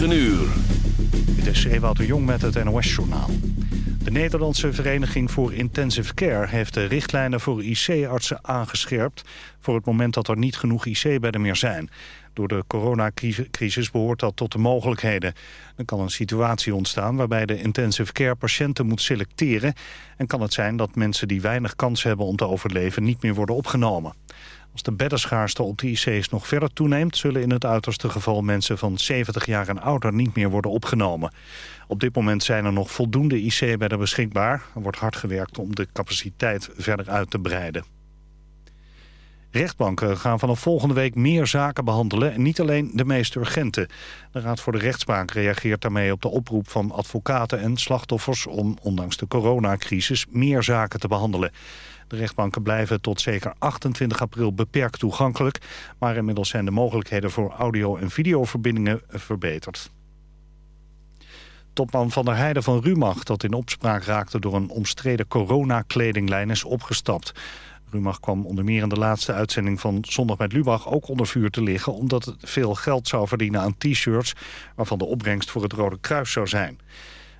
9 uur. Dit is Ewout de Jong met het NOS-journaal. De Nederlandse Vereniging voor Intensive Care heeft de richtlijnen voor IC-artsen aangescherpt... voor het moment dat er niet genoeg IC-bedden meer zijn. Door de coronacrisis behoort dat tot de mogelijkheden. Er kan een situatie ontstaan waarbij de intensive care patiënten moet selecteren... en kan het zijn dat mensen die weinig kans hebben om te overleven niet meer worden opgenomen. Als de beddenschaarste op de IC's nog verder toeneemt... zullen in het uiterste geval mensen van 70 jaar en ouder niet meer worden opgenomen. Op dit moment zijn er nog voldoende IC-bedden beschikbaar. Er wordt hard gewerkt om de capaciteit verder uit te breiden. Rechtbanken gaan vanaf volgende week meer zaken behandelen... en niet alleen de meest urgente. De Raad voor de Rechtspraak reageert daarmee op de oproep van advocaten en slachtoffers... om ondanks de coronacrisis meer zaken te behandelen. De rechtbanken blijven tot zeker 28 april beperkt toegankelijk... maar inmiddels zijn de mogelijkheden voor audio- en videoverbindingen verbeterd. Topman Van der Heijden van Rumach, dat in opspraak raakte door een omstreden coronakledinglijn, is opgestapt. Rumach kwam onder meer in de laatste uitzending van Zondag met Lubach ook onder vuur te liggen... omdat het veel geld zou verdienen aan t-shirts... waarvan de opbrengst voor het Rode Kruis zou zijn.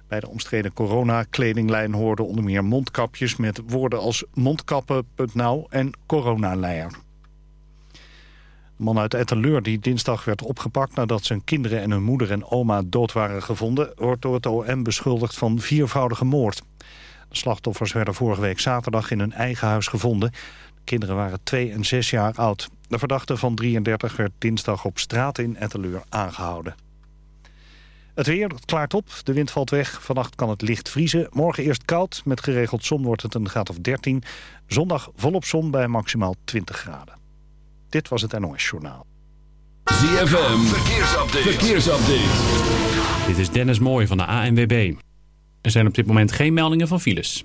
Bij de omstreden coronakledinglijn hoorden onder meer mondkapjes... met woorden als mondkappen.nou en coronaleier. De man uit Etteleur die dinsdag werd opgepakt nadat zijn kinderen en hun moeder en oma dood waren gevonden... wordt door het OM beschuldigd van viervoudige moord. De slachtoffers werden vorige week zaterdag in hun eigen huis gevonden. De kinderen waren 2 en 6 jaar oud. De verdachte van 33 werd dinsdag op straat in Etteleur aangehouden. Het weer, het klaart op, de wind valt weg. Vannacht kan het licht vriezen. Morgen eerst koud, met geregeld zon wordt het een graad of 13. Zondag volop zon bij maximaal 20 graden. Dit was het NOS Journaal. ZFM, verkeersupdate. verkeersupdate. Dit is Dennis Mooij van de ANWB. Er zijn op dit moment geen meldingen van files.